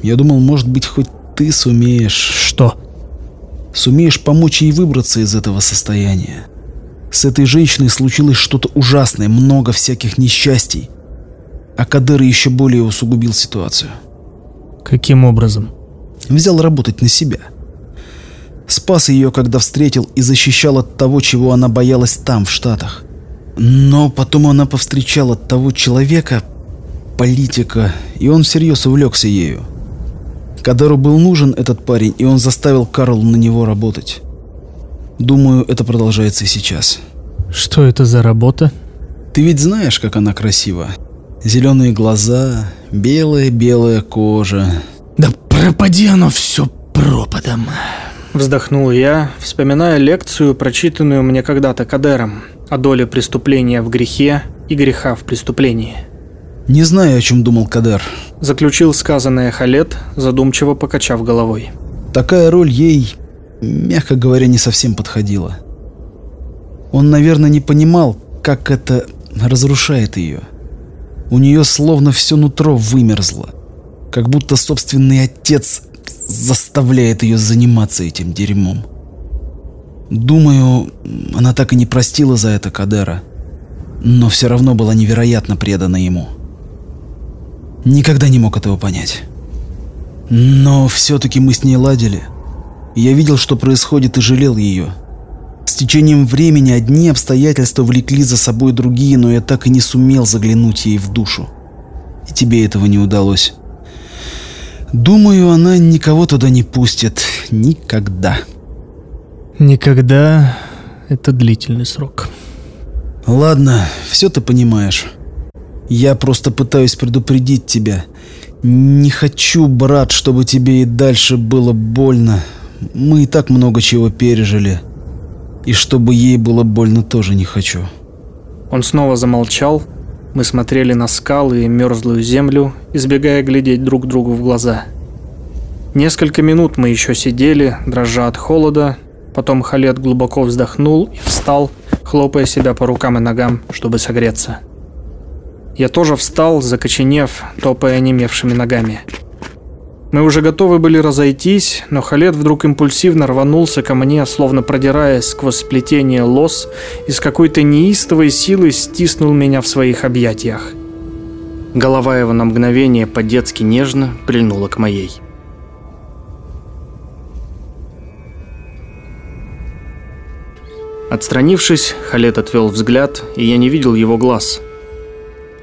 Я думал, может быть, хоть ты сумеешь... Что? Сумеешь помочь ей выбраться из этого состояния. С этой женщиной случилось что-то ужасное, много всяких несчастий. А Кадыр еще более усугубил ситуацию. Каким образом? Взял работать на себя. Спас ее, когда встретил и защищал от того, чего она боялась там, в Штатах. Но потом она повстречала того человека, политика, и он всерьез увлекся ею. Кадару был нужен этот парень, и он заставил Карл на него работать. Думаю, это продолжается и сейчас. Что это за работа? Ты ведь знаешь, как она красива. Зеленые глаза, белая-белая кожа. Да пропади оно все пропадом. Вздохнул я, вспоминая лекцию, прочитанную мне когда-то Кадером, о доле преступления в грехе и греха в преступлении. Не знаю, о чем думал Кадер. Заключил сказанное Халет, задумчиво покачав головой. Такая роль ей, мягко говоря, не совсем подходила. Он, наверное, не понимал, как это разрушает ее. У нее словно все нутро вымерзло. Как будто собственный отец заставляет ее заниматься этим дерьмом. Думаю, она так и не простила за это Кадера, но все равно была невероятно предана ему. Никогда не мог этого понять. Но все-таки мы с ней ладили. Я видел, что происходит и жалел ее. С течением времени одни обстоятельства влекли за собой другие, но я так и не сумел заглянуть ей в душу. И тебе этого не удалось. Думаю, она никого туда не пустит. Никогда. Никогда – это длительный срок. Ладно, все ты понимаешь. Я просто пытаюсь предупредить тебя. Не хочу, брат, чтобы тебе и дальше было больно. Мы и так много чего пережили. И чтобы ей было больно, тоже не хочу. Он снова замолчал. Мы смотрели на скалы и мерзлую землю, избегая глядеть друг другу в глаза. Несколько минут мы еще сидели, дрожа от холода. Потом Халет глубоко вздохнул и встал, хлопая себя по рукам и ногам, чтобы согреться. Я тоже встал, закоченев, топая онемевшими ногами. Мы уже готовы были разойтись, но Халет вдруг импульсивно рванулся ко мне, словно продираясь сквозь сплетение лос, и с какой-то неистовой силой стиснул меня в своих объятиях. Голова его на мгновение по-детски нежно прильнула к моей. Отстранившись, Халет отвел взгляд, и я не видел его глаз –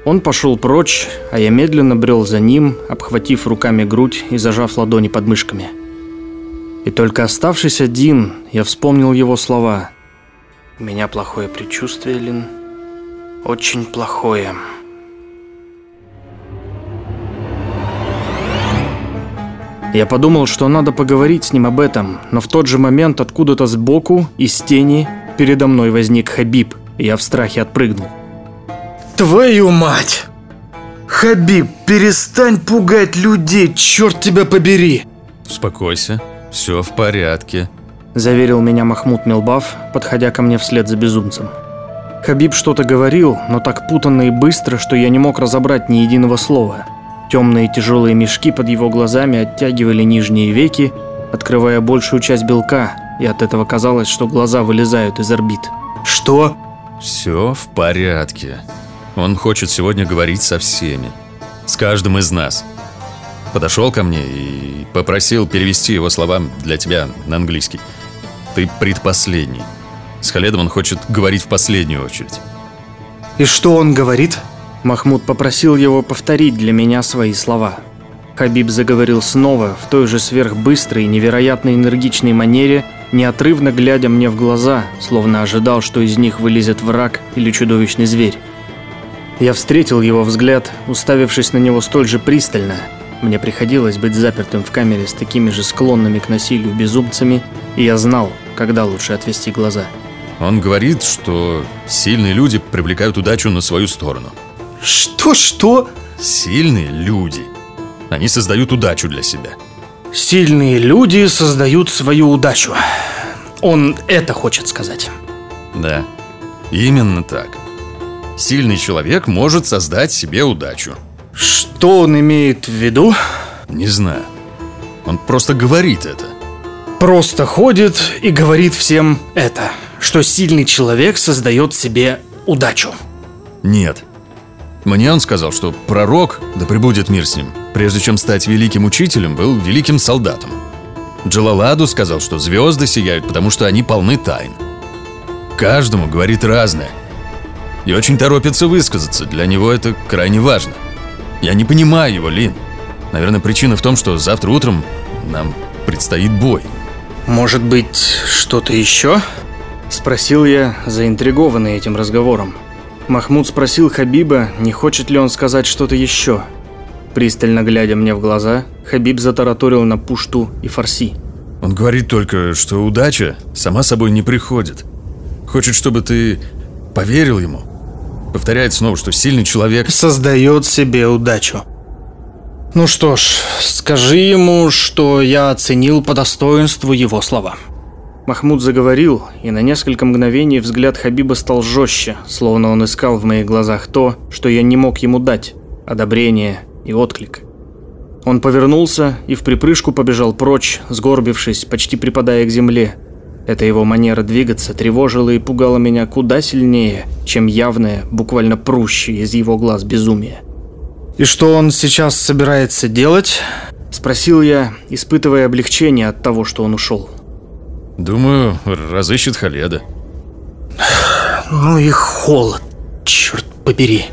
он пошел прочь, а я медленно брел за ним, обхватив руками грудь и зажав ладони под мышками. И только оставшись один, я вспомнил его слова. «У меня плохое предчувствие, Лин. Очень плохое». Я подумал, что надо поговорить с ним об этом, но в тот же момент откуда-то сбоку, из тени, передо мной возник Хабиб, и я в страхе отпрыгнул. Твою мать! Хабиб, перестань пугать людей, черт тебя побери! Успокойся, все в порядке. Заверил меня Махмуд Милбав, подходя ко мне вслед за безумцем. Хабиб что-то говорил, но так путанно и быстро, что я не мог разобрать ни единого слова. Темные тяжелые мешки под его глазами оттягивали нижние веки, открывая большую часть белка, и от этого казалось, что глаза вылезают из орбит. Что? Все в порядке. Он хочет сегодня говорить со всеми. С каждым из нас. Подошел ко мне и попросил перевести его слова для тебя на английский. Ты предпоследний. С Халедом он хочет говорить в последнюю очередь. И что он говорит? Махмуд попросил его повторить для меня свои слова. Хабиб заговорил снова в той же сверхбыстрой, невероятно энергичной манере, неотрывно глядя мне в глаза, словно ожидал, что из них вылезет враг или чудовищный зверь. Я встретил его взгляд, уставившись на него столь же пристально. Мне приходилось быть запертым в камере с такими же склонными к насилию безумцами, и я знал, когда лучше отвести глаза. Он говорит, что сильные люди привлекают удачу на свою сторону. Что-что? Сильные люди. Они создают удачу для себя. Сильные люди создают свою удачу. Он это хочет сказать. Да, именно так. Сильный человек может создать себе удачу. Что он имеет в виду? Не знаю. Он просто говорит это. Просто ходит и говорит всем это, что сильный человек создает себе удачу. Нет. Мне он сказал, что пророк, да пребудет мир с ним, прежде чем стать великим учителем, был великим солдатом. Джалаладу сказал, что звезды сияют, потому что они полны тайн. Каждому говорит разное. И очень торопится высказаться, для него это крайне важно. Я не понимаю его, Лин. Наверное, причина в том, что завтра утром нам предстоит бой. Может быть, что-то еще? Спросил я, заинтригованный этим разговором. Махмуд спросил Хабиба, не хочет ли он сказать что-то еще. Пристально глядя мне в глаза, Хабиб затараторил на пушту и фарси. Он говорит только, что удача сама собой не приходит. Хочет, чтобы ты поверил ему. Повторяет снова, что сильный человек... Создает себе удачу. Ну что ж, скажи ему, что я оценил по достоинству его слова. Махмуд заговорил, и на несколько мгновений взгляд Хабиба стал жестче, словно он искал в моих глазах то, что я не мог ему дать – одобрение и отклик. Он повернулся и в припрыжку побежал прочь, сгорбившись, почти припадая к земле. Эта его манера двигаться тревожила и пугала меня куда сильнее, чем явное, буквально прущее из его глаз безумие. «И что он сейчас собирается делать?» – спросил я, испытывая облегчение от того, что он ушел. Думаю, разыщет Халеда. Ну и холод, черт побери.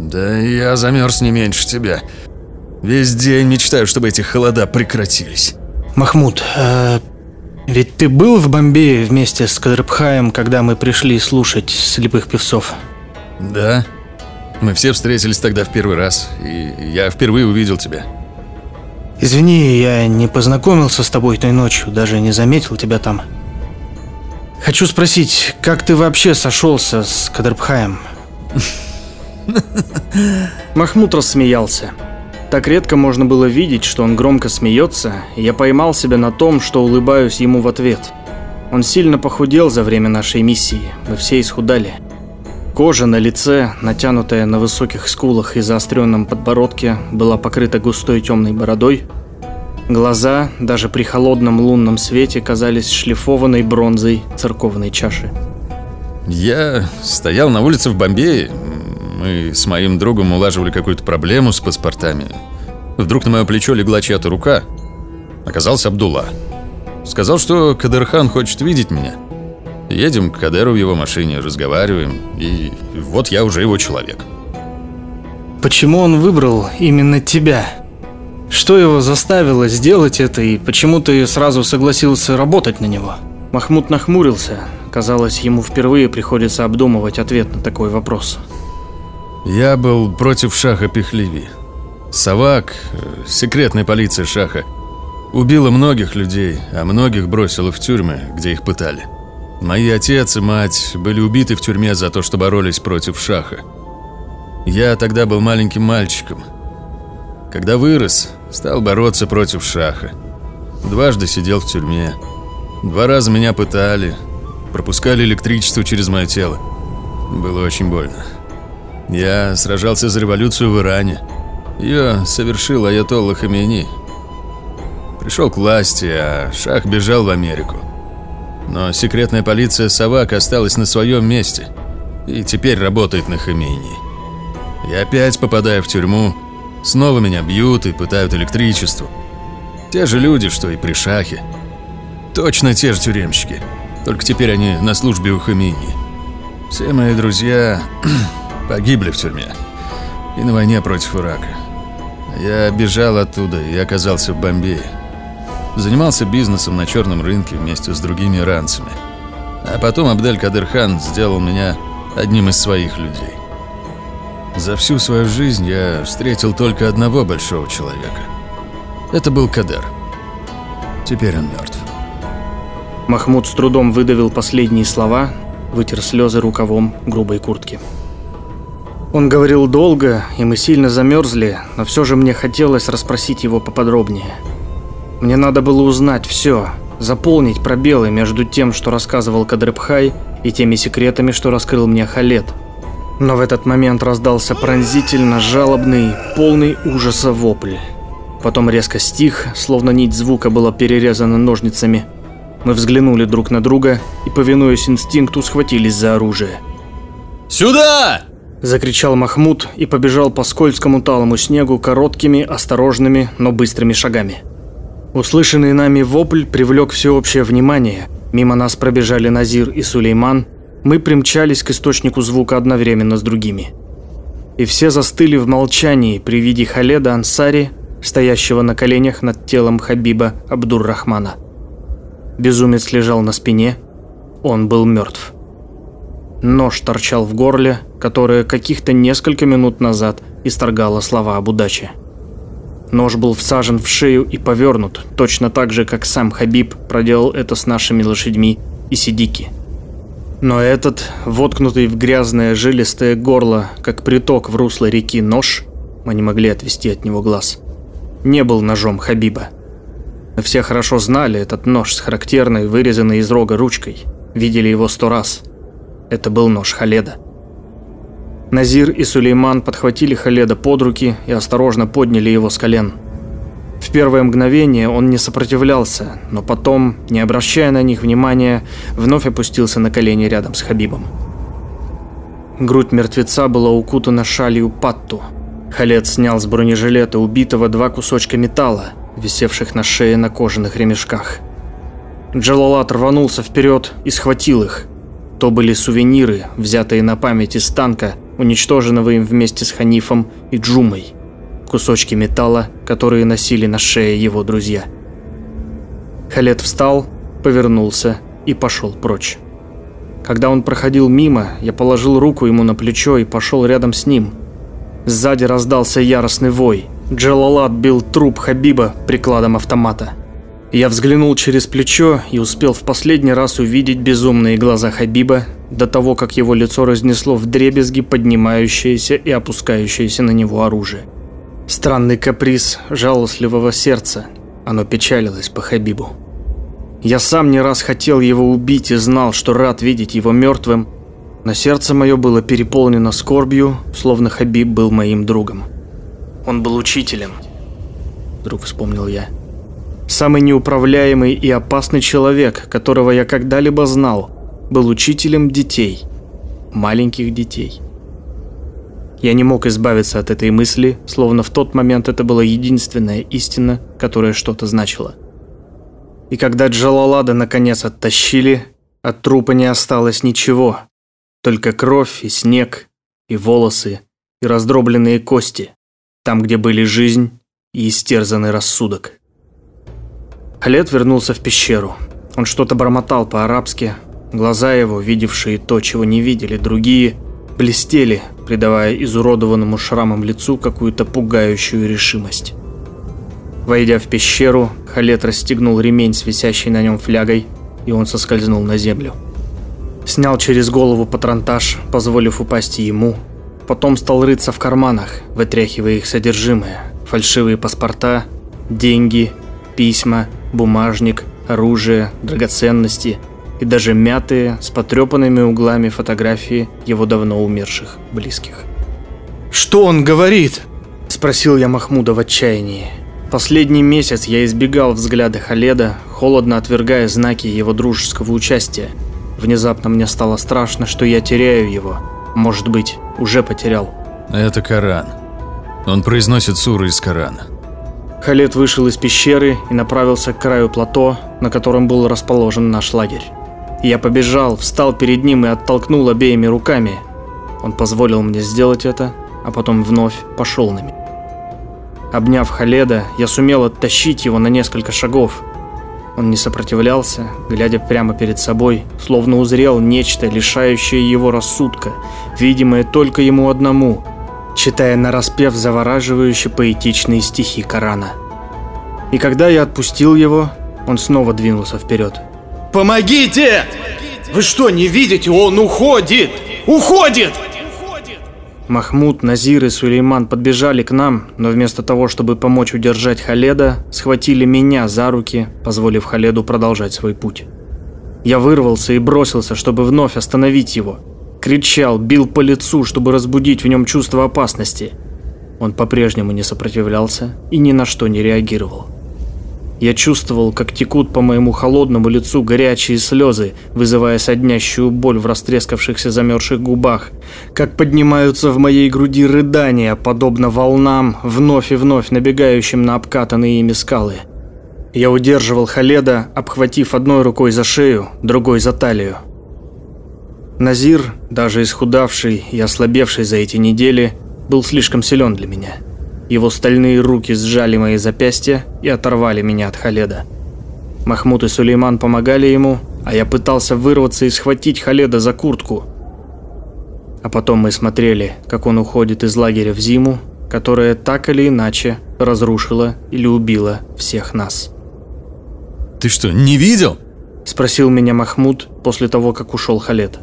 Да я замерз не меньше тебя. Весь день мечтаю, чтобы эти холода прекратились. Махмуд, э, ведь ты был в Бомбее вместе с Кадрбхаем, когда мы пришли слушать слепых певцов? Да. Мы все встретились тогда в первый раз, и я впервые увидел тебя. Извини, я не познакомился с тобой той ночью, даже не заметил тебя там. Хочу спросить, как ты вообще сошелся с Кадрбхаем? Махмуд рассмеялся. Так редко можно было видеть, что он громко смеется, и я поймал себя на том, что улыбаюсь ему в ответ. Он сильно похудел за время нашей миссии, мы все исхудали. Кожа на лице, натянутая на высоких скулах и заостренном подбородке, была покрыта густой темной бородой. Глаза, даже при холодном лунном свете, казались шлифованной бронзой церковной чаши. Я стоял на улице в Бомбее. Мы с моим другом улаживали какую-то проблему с паспортами. Вдруг на мое плечо легла чья-то рука. Оказался Абдулла. Сказал, что Кадырхан хочет видеть меня. Едем к Кадеру в его машине, разговариваем, и вот я уже его человек. Почему он выбрал именно тебя? Что его заставило сделать это, и почему ты сразу согласился работать на него? Махмуд нахмурился. Казалось, ему впервые приходится обдумывать ответ на такой вопрос. Я был против Шаха Пехливи. Савак, секретная полиция Шаха, убила многих людей, а многих бросила в тюрьмы, где их пытали. Мои отец и мать были убиты в тюрьме за то, что боролись против Шаха. Я тогда был маленьким мальчиком. Когда вырос, стал бороться против Шаха. Дважды сидел в тюрьме. Два раза меня пытали, пропускали электричество через мое тело. Было очень больно. Я сражался за революцию в Иране. Ее совершил Аятолла Хамини. Пришел к власти, а Шах бежал в Америку. Но секретная полиция Савак осталась на своем месте и теперь работает на Хамейни. Я опять попадаю в тюрьму, Снова меня бьют и пытают электричеством. Те же люди, что и при шахе. Точно те же тюремщики. Только теперь они на службе у Хамини. Все мои друзья погибли в тюрьме. И на войне против Ирака. Я бежал оттуда и оказался в Бомбее. Занимался бизнесом на черном рынке вместе с другими иранцами. А потом Абдель Кадырхан сделал меня одним из своих людей. За всю свою жизнь я встретил только одного большого человека. Это был Кадер. Теперь он мертв. Махмуд с трудом выдавил последние слова, вытер слезы рукавом грубой куртки. Он говорил долго, и мы сильно замерзли, но все же мне хотелось расспросить его поподробнее. Мне надо было узнать все, заполнить пробелы между тем, что рассказывал Кадрыбхай, и теми секретами, что раскрыл мне Халет. Но в этот момент раздался пронзительно жалобный, полный ужаса вопль. Потом резко стих, словно нить звука была перерезана ножницами. Мы взглянули друг на друга и, повинуясь инстинкту, схватились за оружие. «Сюда!» Закричал Махмуд и побежал по скользкому талому снегу короткими, осторожными, но быстрыми шагами. Услышанный нами вопль привлек всеобщее внимание. Мимо нас пробежали Назир и Сулейман. Мы примчались к источнику звука одновременно с другими. И все застыли в молчании при виде Халеда Ансари, стоящего на коленях над телом Хабиба Абдур-Рахмана. Безумец лежал на спине. Он был мертв. Нож торчал в горле, которое каких-то несколько минут назад исторгало слова об удаче. Нож был всажен в шею и повернут, точно так же, как сам Хабиб проделал это с нашими лошадьми и сидики. Но этот, воткнутый в грязное жилистое горло, как приток в русло реки нож, мы не могли отвести от него глаз, не был ножом Хабиба. Все хорошо знали этот нож с характерной, вырезанной из рога ручкой, видели его сто раз. Это был нож Халеда. Назир и Сулейман подхватили Халеда под руки и осторожно подняли его с колен. В первое мгновение он не сопротивлялся, но потом, не обращая на них внимания, вновь опустился на колени рядом с Хабибом. Грудь мертвеца была укутана шалью патту. Халед снял с бронежилета убитого два кусочка металла, висевших на шее на кожаных ремешках. Джалалат рванулся вперед и схватил их. То были сувениры, взятые на память из танка, уничтоженного им вместе с Ханифом и Джумой. Кусочки металла, которые носили на шее его друзья. Халет встал, повернулся и пошел прочь. Когда он проходил мимо, я положил руку ему на плечо и пошел рядом с ним. Сзади раздался яростный вой. Джалалат бил труп Хабиба прикладом автомата. Я взглянул через плечо и успел в последний раз увидеть безумные глаза Хабиба до того, как его лицо разнесло в дребезги поднимающееся и опускающееся на него оружие. Странный каприз жалостливого сердца. Оно печалилось по Хабибу. Я сам не раз хотел его убить и знал, что рад видеть его мертвым, но сердце мое было переполнено скорбью, словно Хабиб был моим другом. Он был учителем, вдруг вспомнил я. Самый неуправляемый и опасный человек, которого я когда-либо знал, был учителем детей, маленьких детей. Я не мог избавиться от этой мысли, словно в тот момент это была единственная истина, которая что-то значила. И когда Джалалада наконец оттащили, от трупа не осталось ничего, только кровь и снег, и волосы, и раздробленные кости, там, где были жизнь и истерзанный рассудок. Халет вернулся в пещеру. Он что-то бормотал по-арабски. Глаза его, видевшие то, чего не видели другие, блестели, придавая изуродованному шрамом лицу какую-то пугающую решимость. Войдя в пещеру, Халет расстегнул ремень с висящей на нем флягой, и он соскользнул на землю. Снял через голову патронтаж, позволив упасть ему. Потом стал рыться в карманах, вытряхивая их содержимое. Фальшивые паспорта, деньги, письма, бумажник, оружие, драгоценности и даже мятые, с потрепанными углами фотографии его давно умерших близких. «Что он говорит?» – спросил я Махмуда в отчаянии. Последний месяц я избегал взгляда Халеда, холодно отвергая знаки его дружеского участия. Внезапно мне стало страшно, что я теряю его. Может быть, уже потерял. Это Коран. Он произносит суры из Корана. Халет вышел из пещеры и направился к краю плато, на котором был расположен наш лагерь. Я побежал, встал перед ним и оттолкнул обеими руками. Он позволил мне сделать это, а потом вновь пошел на меня. Обняв Халеда, я сумел оттащить его на несколько шагов. Он не сопротивлялся, глядя прямо перед собой, словно узрел нечто, лишающее его рассудка, видимое только ему одному – читая нараспев завораживающие поэтичные стихи Корана. И когда я отпустил его, он снова двинулся вперед. «Помогите! Вы что, не видите? Он уходит! Уходит!» Махмуд, Назир и Сулейман подбежали к нам, но вместо того, чтобы помочь удержать Халеда, схватили меня за руки, позволив Халеду продолжать свой путь. Я вырвался и бросился, чтобы вновь остановить его – кричал, бил по лицу, чтобы разбудить в нем чувство опасности. Он по-прежнему не сопротивлялся и ни на что не реагировал. Я чувствовал, как текут по моему холодному лицу горячие слезы, вызывая соднящую боль в растрескавшихся замерзших губах, как поднимаются в моей груди рыдания, подобно волнам, вновь и вновь набегающим на обкатанные ими скалы. Я удерживал Халеда, обхватив одной рукой за шею, другой за талию. Назир, даже исхудавший и ослабевший за эти недели, был слишком силен для меня. Его стальные руки сжали мои запястья и оторвали меня от Халеда. Махмуд и Сулейман помогали ему, а я пытался вырваться и схватить Халеда за куртку. А потом мы смотрели, как он уходит из лагеря в зиму, которая так или иначе разрушила или убила всех нас. «Ты что, не видел?» – спросил меня Махмуд после того, как ушел Халед.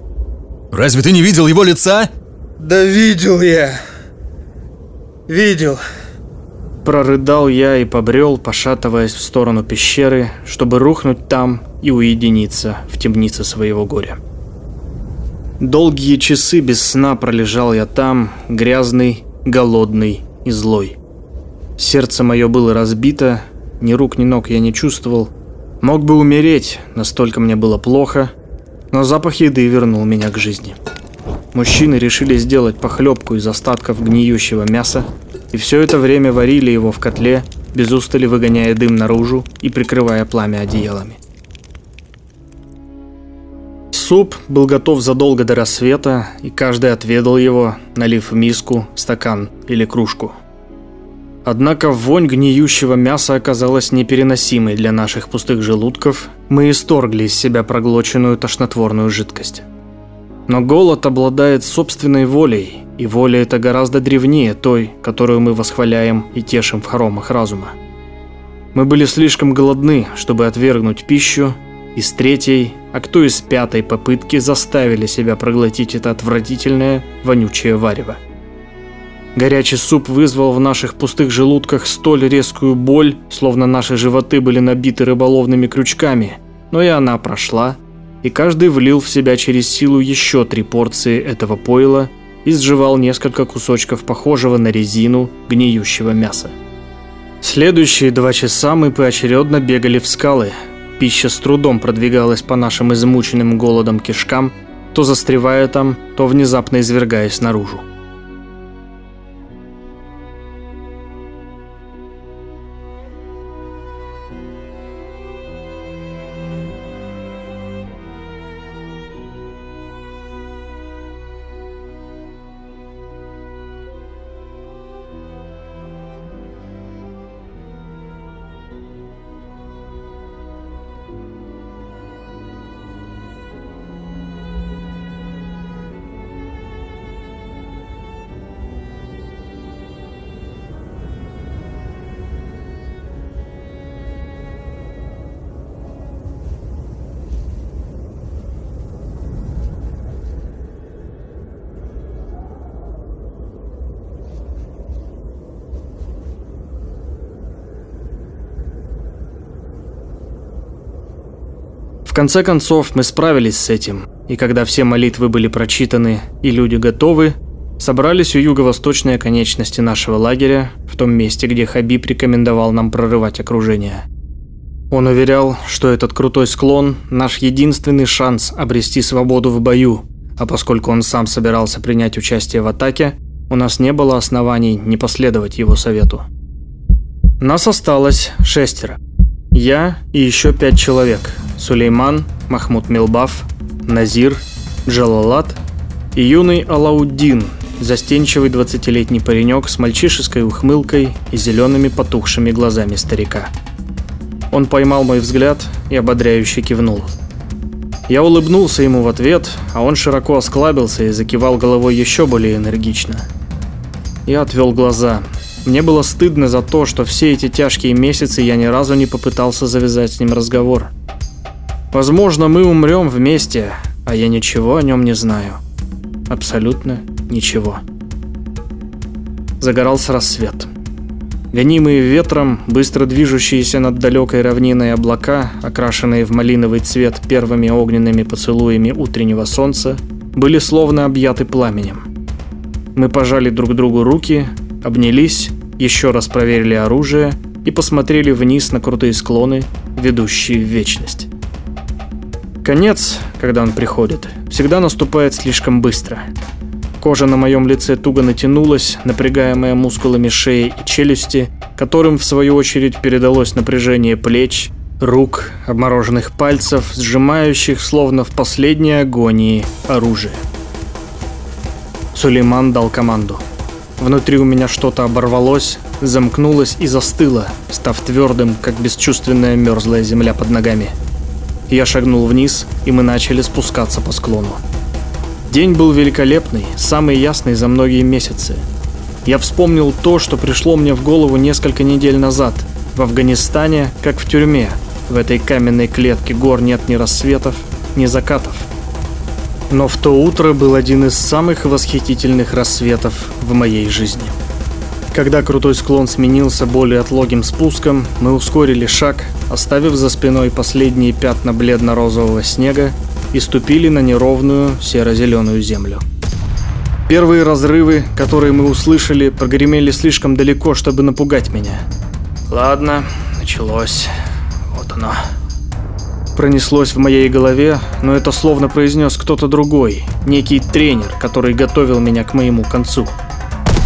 Разве ты не видел его лица? Да видел я. Видел. Прорыдал я и побрел, пошатываясь в сторону пещеры, чтобы рухнуть там и уединиться в темнице своего горя. Долгие часы без сна пролежал я там, грязный, голодный и злой. Сердце мое было разбито, ни рук, ни ног я не чувствовал. Мог бы умереть, настолько мне было плохо, но запах еды вернул меня к жизни. Мужчины решили сделать похлебку из остатков гниющего мяса, и все это время варили его в котле, без устали выгоняя дым наружу и прикрывая пламя одеялами. Суп был готов задолго до рассвета, и каждый отведал его, налив в миску, стакан или кружку. Однако вонь гниющего мяса оказалась непереносимой для наших пустых желудков, мы исторгли из себя проглоченную тошнотворную жидкость. Но голод обладает собственной волей, и воля эта гораздо древнее той, которую мы восхваляем и тешим в хоромах разума. Мы были слишком голодны, чтобы отвергнуть пищу, и с третьей, а кто из пятой попытки заставили себя проглотить это отвратительное, вонючее варево. Горячий суп вызвал в наших пустых желудках столь резкую боль, словно наши животы были набиты рыболовными крючками, но и она прошла, и каждый влил в себя через силу еще три порции этого пойла и сживал несколько кусочков похожего на резину гниющего мяса. Следующие два часа мы поочередно бегали в скалы. Пища с трудом продвигалась по нашим измученным голодом кишкам, то застревая там, то внезапно извергаясь наружу. В конце концов, мы справились с этим, и когда все молитвы были прочитаны и люди готовы, собрались у юго-восточной оконечности нашего лагеря, в том месте, где Хабиб рекомендовал нам прорывать окружение. Он уверял, что этот крутой склон – наш единственный шанс обрести свободу в бою, а поскольку он сам собирался принять участие в атаке, У нас не было оснований не последовать его совету. Нас осталось шестеро. Я и еще пять человек. Сулейман, Махмуд Милбаф, Назир, Джалалат и юный Алауддин, застенчивый двадцатилетний паренек с мальчишеской ухмылкой и зелеными потухшими глазами старика. Он поймал мой взгляд и ободряюще кивнул. Я улыбнулся ему в ответ, а он широко осклабился и закивал головой еще более энергично. Я отвел глаза. Мне было стыдно за то, что все эти тяжкие месяцы я ни разу не попытался завязать с ним разговор. Возможно, мы умрем вместе, а я ничего о нем не знаю. Абсолютно ничего. Загорался рассвет. Гонимые ветром, быстро движущиеся над далекой равниной облака, окрашенные в малиновый цвет первыми огненными поцелуями утреннего солнца, были словно объяты пламенем. Мы пожали друг другу руки, обнялись, еще раз проверили оружие и посмотрели вниз на крутые склоны, ведущие в вечность. Конец, когда он приходит, всегда наступает слишком быстро. Кожа на моем лице туго натянулась, напрягаемая мускулами шеи и челюсти, которым в свою очередь передалось напряжение плеч, рук, обмороженных пальцев, сжимающих, словно в последней агонии, оружие. Сулейман дал команду. Внутри у меня что-то оборвалось, замкнулось и застыло, став твердым, как бесчувственная мерзлая земля под ногами. Я шагнул вниз, и мы начали спускаться по склону. День был великолепный, самый ясный за многие месяцы. Я вспомнил то, что пришло мне в голову несколько недель назад. В Афганистане, как в тюрьме. В этой каменной клетке гор нет ни рассветов, ни закатов. Но в то утро был один из самых восхитительных рассветов в моей жизни. Когда крутой склон сменился более отлогим спуском, мы ускорили шаг, оставив за спиной последние пятна бледно-розового снега и ступили на неровную серо-зеленую землю. Первые разрывы, которые мы услышали, прогремели слишком далеко, чтобы напугать меня. Ладно, началось. Вот оно. Пронеслось в моей голове, но это словно произнес кто-то другой, некий тренер, который готовил меня к моему концу.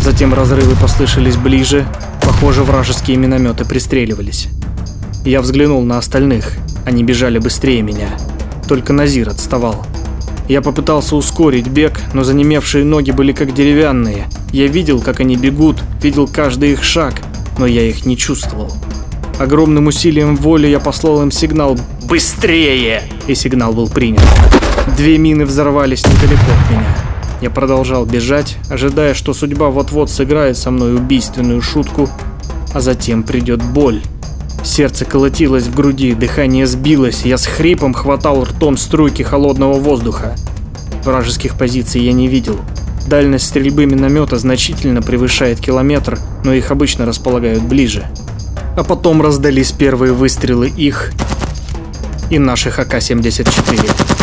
Затем разрывы послышались ближе, похоже, вражеские минометы пристреливались. Я взглянул на остальных, они бежали быстрее меня. Только Назир отставал. Я попытался ускорить бег, но занемевшие ноги были как деревянные. Я видел, как они бегут, видел каждый их шаг, но я их не чувствовал. Огромным усилием воли я послал им сигнал «Быстрее!» и сигнал был принят. Две мины взорвались недалеко от меня. Я продолжал бежать, ожидая, что судьба вот-вот сыграет со мной убийственную шутку, а затем придет боль. Сердце колотилось в груди, дыхание сбилось, я с хрипом хватал ртом струйки холодного воздуха. Вражеских позиций я не видел. Дальность стрельбы миномета значительно превышает километр, но их обычно располагают ближе. А потом раздались первые выстрелы их и наших АК-74.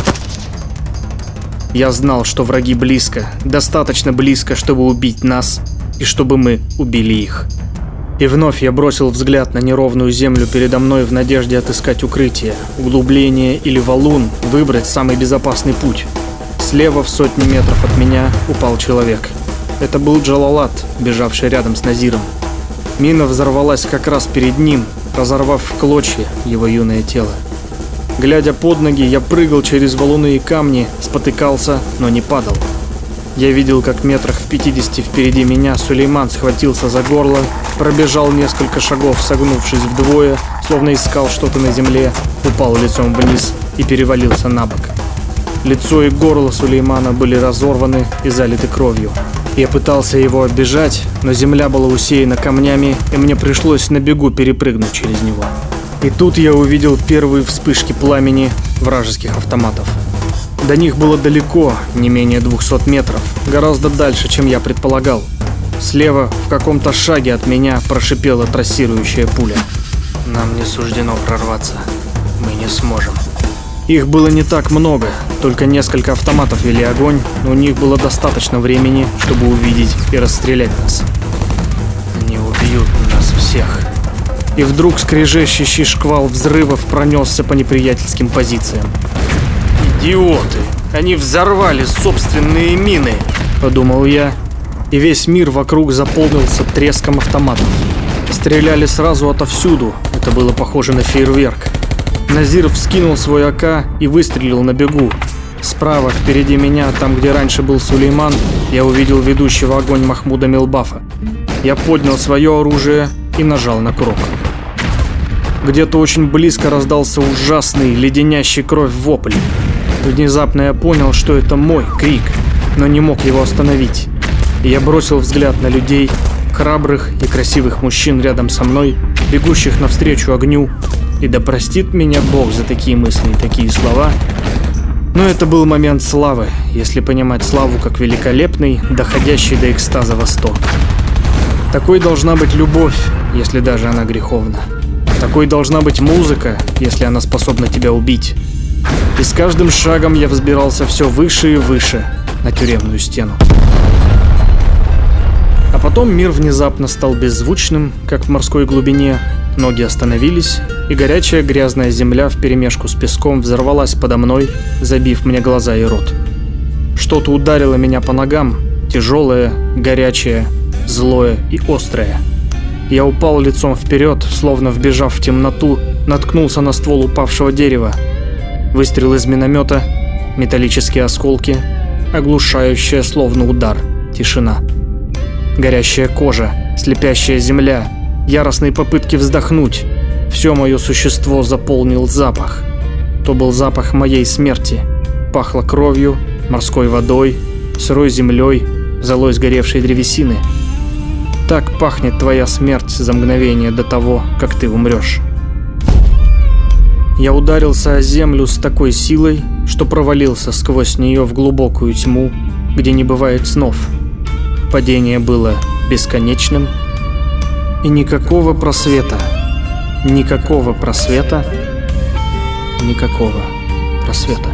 Я знал, что враги близко, достаточно близко, чтобы убить нас, и чтобы мы убили их. И вновь я бросил взгляд на неровную землю передо мной в надежде отыскать укрытие, углубление или валун, выбрать самый безопасный путь. Слева в сотни метров от меня упал человек. Это был Джалалат, бежавший рядом с Назиром. Мина взорвалась как раз перед ним, разорвав в клочья его юное тело. Глядя под ноги, я прыгал через валуны и камни, спотыкался, но не падал. Я видел, как метрах в 50 впереди меня Сулейман схватился за горло, пробежал несколько шагов, согнувшись вдвое, словно искал что-то на земле, упал лицом вниз и перевалился на бок. Лицо и горло Сулеймана были разорваны и залиты кровью. Я пытался его оббежать, но земля была усеяна камнями, и мне пришлось на бегу перепрыгнуть через него. И тут я увидел первые вспышки пламени вражеских автоматов. До них было далеко, не менее 200 метров, гораздо дальше, чем я предполагал. Слева, в каком-то шаге от меня, прошипела трассирующая пуля. Нам не суждено прорваться. Мы не сможем. Их было не так много, только несколько автоматов вели огонь, но у них было достаточно времени, чтобы увидеть и расстрелять нас. Они убьют нас всех. И вдруг скрежещущий шквал взрывов пронесся по неприятельским позициям. «Идиоты! Они взорвали собственные мины!» – подумал я и весь мир вокруг заполнился треском автоматов. Стреляли сразу отовсюду, это было похоже на фейерверк. Назир вскинул свой АК и выстрелил на бегу. Справа, впереди меня, там, где раньше был Сулейман, я увидел ведущего огонь Махмуда Милбафа. Я поднял свое оружие и нажал на курок. Где-то очень близко раздался ужасный, леденящий кровь вопль. Внезапно я понял, что это мой крик, но не мог его остановить. Я бросил взгляд на людей, храбрых и красивых мужчин рядом со мной, бегущих навстречу огню. И да простит меня Бог за такие мысли и такие слова. Но это был момент славы, если понимать славу как великолепный, доходящий до экстаза восторг. Такой должна быть любовь, если даже она греховна. Такой должна быть музыка, если она способна тебя убить. И с каждым шагом я взбирался все выше и выше на тюремную стену. А потом мир внезапно стал беззвучным, как в морской глубине. Ноги остановились, и горячая грязная земля вперемешку с песком взорвалась подо мной, забив мне глаза и рот. Что-то ударило меня по ногам, тяжелое, горячее, злое и острое. Я упал лицом вперед, словно вбежав в темноту, наткнулся на ствол упавшего дерева. Выстрел из миномета, металлические осколки, оглушающая, словно удар, тишина. Горящая кожа, слепящая земля, яростные попытки вздохнуть. Все мое существо заполнил запах. То был запах моей смерти. Пахло кровью, морской водой, сырой землей, золой сгоревшей древесины. Так пахнет твоя смерть за мгновение до того, как ты умрешь. Я ударился о землю с такой силой, что провалился сквозь нее в глубокую тьму, где не бывает снов. Падение было бесконечным, и никакого просвета, никакого просвета, никакого просвета.